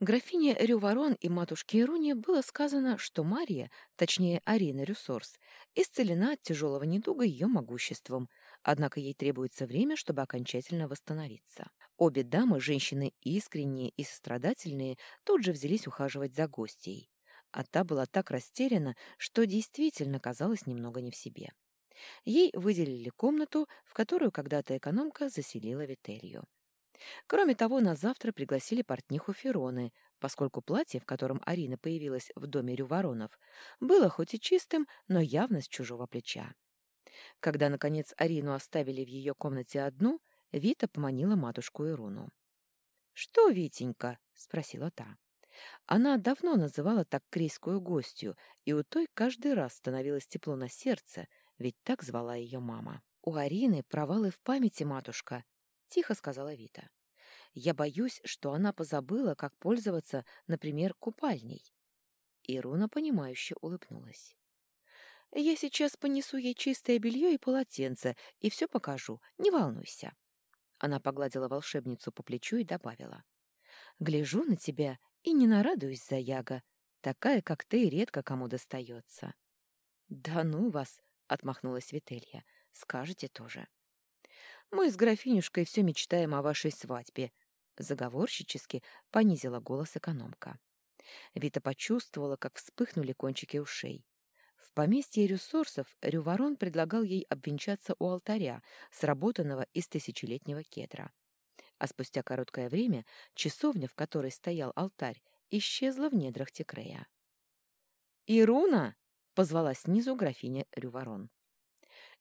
Графине Рюворон и матушке Ируне было сказано, что Мария, точнее Арина Рюсорс, исцелена от тяжелого недуга ее могуществом, однако ей требуется время, чтобы окончательно восстановиться. Обе дамы, женщины искренние и сострадательные, тут же взялись ухаживать за гостьей. А та была так растеряна, что действительно казалась немного не в себе. Ей выделили комнату, в которую когда-то экономка заселила Вителью. Кроме того, на завтра пригласили портниху Фероны, поскольку платье, в котором Арина появилась в доме Рюворонов, было хоть и чистым, но явно с чужого плеча. Когда, наконец, Арину оставили в ее комнате одну, Вита поманила матушку Ируну. «Что, Витенька?» — спросила та. Она давно называла так крейскую гостью, и у той каждый раз становилось тепло на сердце, ведь так звала ее мама. «У Арины провалы в памяти, матушка», тихо сказала Вита. Я боюсь, что она позабыла, как пользоваться, например, купальней. Ируна, понимающе улыбнулась. Я сейчас понесу ей чистое белье и полотенце, и все покажу, не волнуйся. Она погладила волшебницу по плечу и добавила. Гляжу на тебя и не нарадуюсь за Яга. Такая, как ты, редко кому достается. Да ну вас, отмахнулась Вителья, скажете тоже. Мы с графинюшкой все мечтаем о вашей свадьбе», — заговорщически понизила голос экономка. Вита почувствовала, как вспыхнули кончики ушей. В поместье Рюсорсов Рюворон предлагал ей обвенчаться у алтаря, сработанного из тысячелетнего кедра. А спустя короткое время часовня, в которой стоял алтарь, исчезла в недрах Текрея. «Ируна!» — позвала снизу графиня Рюворон.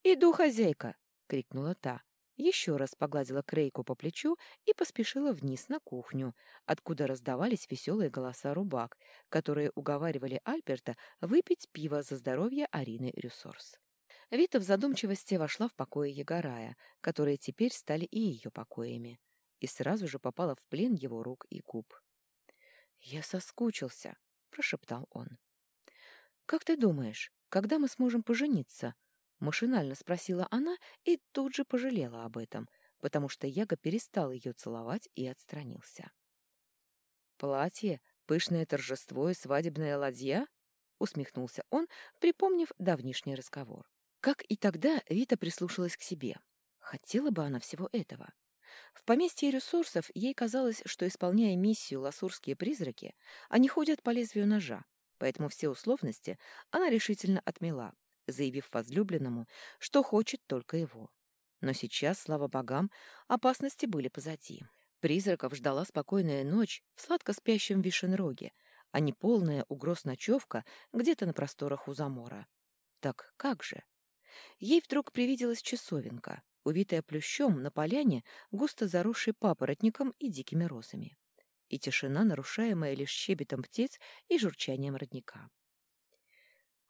«Иду, хозяйка!» — крикнула та, еще раз погладила Крейку по плечу и поспешила вниз на кухню, откуда раздавались веселые голоса рубак, которые уговаривали Альберта выпить пиво за здоровье Арины Рюсорс. Вита в задумчивости вошла в покои Егорая, которые теперь стали и ее покоями, и сразу же попала в плен его рук и губ. «Я соскучился», — прошептал он. «Как ты думаешь, когда мы сможем пожениться?» Машинально спросила она и тут же пожалела об этом, потому что Яга перестал ее целовать и отстранился. «Платье, пышное торжество и свадебная ладья?» — усмехнулся он, припомнив давнишний разговор. Как и тогда, Вита прислушалась к себе. Хотела бы она всего этого. В поместье ресурсов ей казалось, что, исполняя миссию ласурские призраки, они ходят по лезвию ножа, поэтому все условности она решительно отмела, заявив возлюбленному, что хочет только его. Но сейчас, слава богам, опасности были позади. Призраков ждала спокойная ночь в сладко спящем Вишенроге, а не полная угроз ночевка где-то на просторах у замора. Так как же? Ей вдруг привиделась часовенка, увитая плющом на поляне, густо заросшей папоротником и дикими розами. И тишина, нарушаемая лишь щебетом птиц и журчанием родника.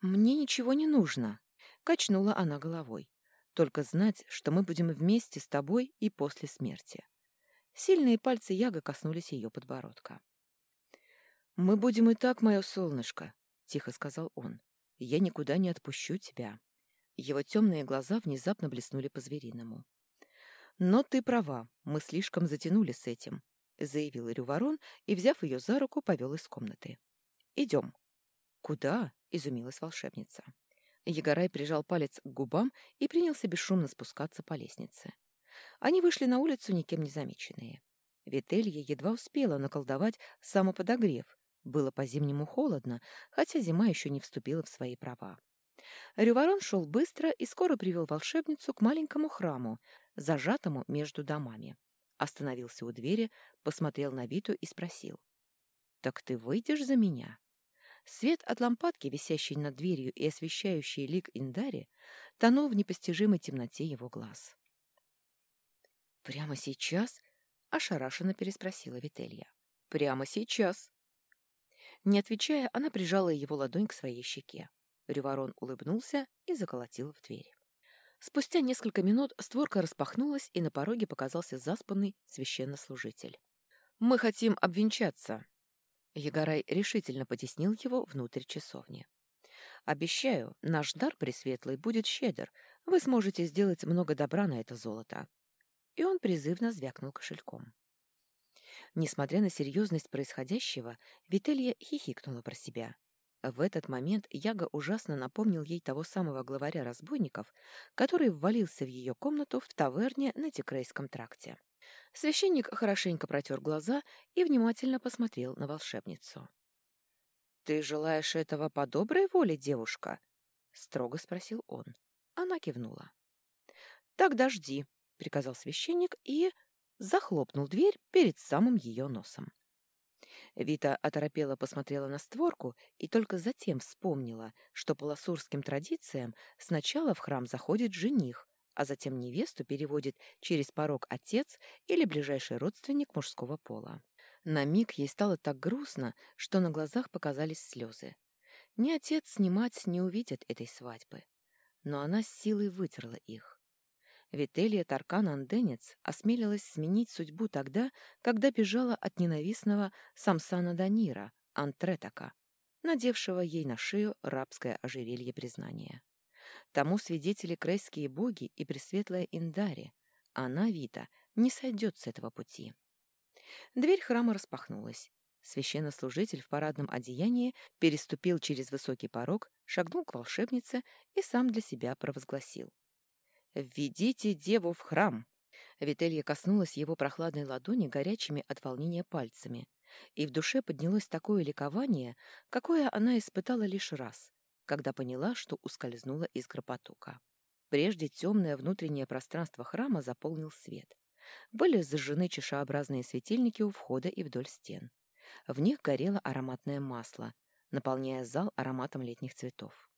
«Мне ничего не нужно», — качнула она головой. «Только знать, что мы будем вместе с тобой и после смерти». Сильные пальцы Яга коснулись ее подбородка. «Мы будем и так, мое солнышко», — тихо сказал он. «Я никуда не отпущу тебя». Его темные глаза внезапно блеснули по-звериному. «Но ты права, мы слишком затянули с этим», — заявил Рюворон и, взяв ее за руку, повел из комнаты. «Идем». «Куда?» — изумилась волшебница. Егорай прижал палец к губам и принялся бесшумно спускаться по лестнице. Они вышли на улицу никем не замеченные. Вителья едва успела наколдовать самоподогрев. Было по-зимнему холодно, хотя зима еще не вступила в свои права. Рюворон шел быстро и скоро привел волшебницу к маленькому храму, зажатому между домами. Остановился у двери, посмотрел на Виту и спросил. «Так ты выйдешь за меня?» Свет от лампадки, висящей над дверью и освещающей лик Индари, тонул в непостижимой темноте его глаз. «Прямо сейчас?» — ошарашенно переспросила Вителья. «Прямо сейчас». Не отвечая, она прижала его ладонь к своей щеке. Рюворон улыбнулся и заколотил в дверь. Спустя несколько минут створка распахнулась, и на пороге показался заспанный священнослужитель. «Мы хотим обвенчаться», Егорай решительно потеснил его внутрь часовни. «Обещаю, наш дар пресветлый будет щедр. Вы сможете сделать много добра на это золото». И он призывно звякнул кошельком. Несмотря на серьезность происходящего, Вителья хихикнула про себя. В этот момент Яга ужасно напомнил ей того самого главаря разбойников, который ввалился в ее комнату в таверне на Текрейском тракте. Священник хорошенько протер глаза и внимательно посмотрел на волшебницу. «Ты желаешь этого по доброй воле, девушка?» — строго спросил он. Она кивнула. «Тогда жди», — приказал священник и захлопнул дверь перед самым ее носом. Вита оторопела посмотрела на створку и только затем вспомнила, что по ласурским традициям сначала в храм заходит жених, а затем невесту переводит через порог отец или ближайший родственник мужского пола. На миг ей стало так грустно, что на глазах показались слезы. Ни отец, ни мать не увидят этой свадьбы. Но она с силой вытерла их. Вителья Таркан-Анденец осмелилась сменить судьбу тогда, когда бежала от ненавистного Самсана Данира, Антретака, надевшего ей на шею рабское ожерелье признания. Тому свидетели крейские боги и пресветлая Индари. Она, Вита, не сойдет с этого пути. Дверь храма распахнулась. Священнослужитель в парадном одеянии переступил через высокий порог, шагнул к волшебнице и сам для себя провозгласил. «Введите деву в храм!» Вителья коснулась его прохладной ладони горячими от волнения пальцами, и в душе поднялось такое ликование, какое она испытала лишь раз, когда поняла, что ускользнула из гропотука. Прежде темное внутреннее пространство храма заполнил свет. Были зажжены чашеобразные светильники у входа и вдоль стен. В них горело ароматное масло, наполняя зал ароматом летних цветов.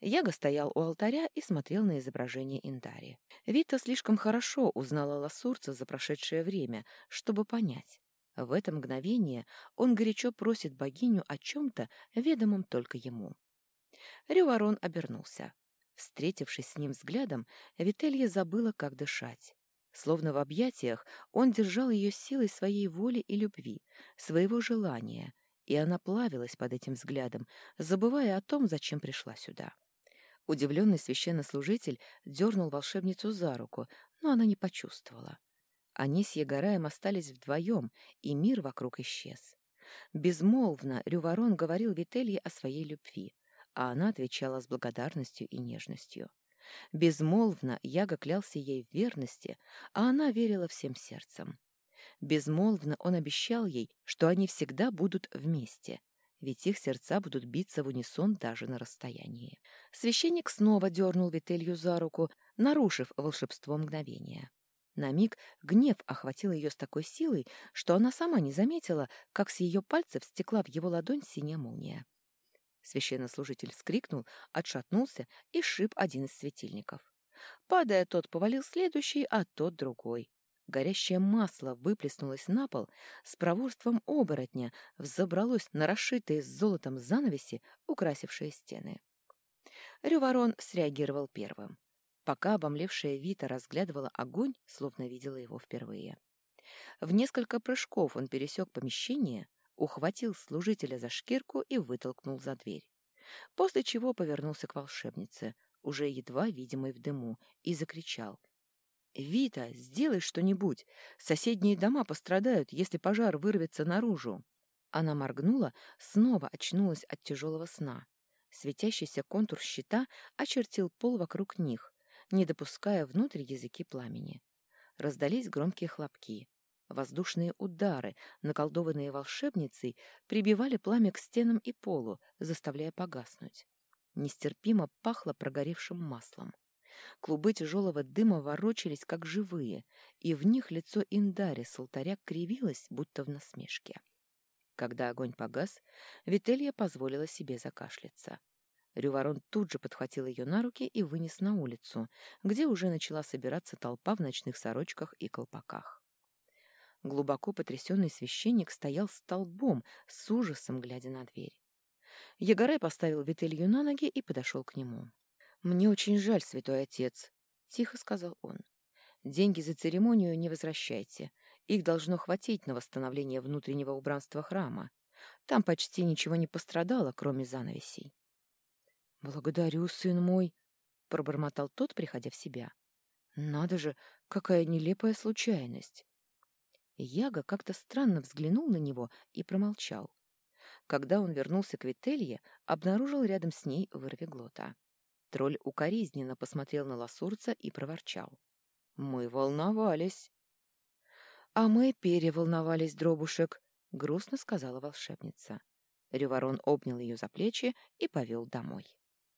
Яга стоял у алтаря и смотрел на изображение Индари. Вита слишком хорошо узнала ласурца за прошедшее время, чтобы понять. В это мгновение он горячо просит богиню о чем-то, ведомом только ему. Рюворон обернулся. Встретившись с ним взглядом, Вителья забыла, как дышать. Словно в объятиях он держал ее силой своей воли и любви, своего желания — и она плавилась под этим взглядом, забывая о том, зачем пришла сюда. Удивленный священнослужитель дернул волшебницу за руку, но она не почувствовала. Они с Егораем остались вдвоем, и мир вокруг исчез. Безмолвно Рюворон говорил Вителье о своей любви, а она отвечала с благодарностью и нежностью. Безмолвно Яга клялся ей в верности, а она верила всем сердцем. Безмолвно он обещал ей, что они всегда будут вместе, ведь их сердца будут биться в унисон даже на расстоянии. Священник снова дернул Вителью за руку, нарушив волшебство мгновения. На миг гнев охватил ее с такой силой, что она сама не заметила, как с ее пальцев стекла в его ладонь синяя молния. Священнослужитель вскрикнул, отшатнулся и шип один из светильников. Падая, тот повалил следующий, а тот другой. Горящее масло выплеснулось на пол, с проворством оборотня взобралось на расшитые с золотом занавеси, украсившие стены. Рюворон среагировал первым. Пока обомлевшая Вита разглядывала огонь, словно видела его впервые. В несколько прыжков он пересек помещение, ухватил служителя за шкирку и вытолкнул за дверь. После чего повернулся к волшебнице, уже едва видимой в дыму, и закричал — «Вита, сделай что-нибудь. Соседние дома пострадают, если пожар вырвется наружу». Она моргнула, снова очнулась от тяжелого сна. Светящийся контур щита очертил пол вокруг них, не допуская внутрь языки пламени. Раздались громкие хлопки. Воздушные удары, наколдованные волшебницей, прибивали пламя к стенам и полу, заставляя погаснуть. Нестерпимо пахло прогоревшим маслом. Клубы тяжелого дыма ворочались, как живые, и в них лицо Индари с алтаря кривилось, будто в насмешке. Когда огонь погас, Вителья позволила себе закашляться. Рюворон тут же подхватил ее на руки и вынес на улицу, где уже начала собираться толпа в ночных сорочках и колпаках. Глубоко потрясенный священник стоял столбом, с ужасом глядя на дверь. Егорай поставил Вителью на ноги и подошел к нему. «Мне очень жаль, святой отец», — тихо сказал он. «Деньги за церемонию не возвращайте. Их должно хватить на восстановление внутреннего убранства храма. Там почти ничего не пострадало, кроме занавесей». «Благодарю, сын мой», — пробормотал тот, приходя в себя. «Надо же, какая нелепая случайность!» Яга как-то странно взглянул на него и промолчал. Когда он вернулся к Вителье, обнаружил рядом с ней вырвиглота. Тролль укоризненно посмотрел на лосурца и проворчал. «Мы волновались». «А мы переволновались, дробушек», — грустно сказала волшебница. Рюворон обнял ее за плечи и повел домой.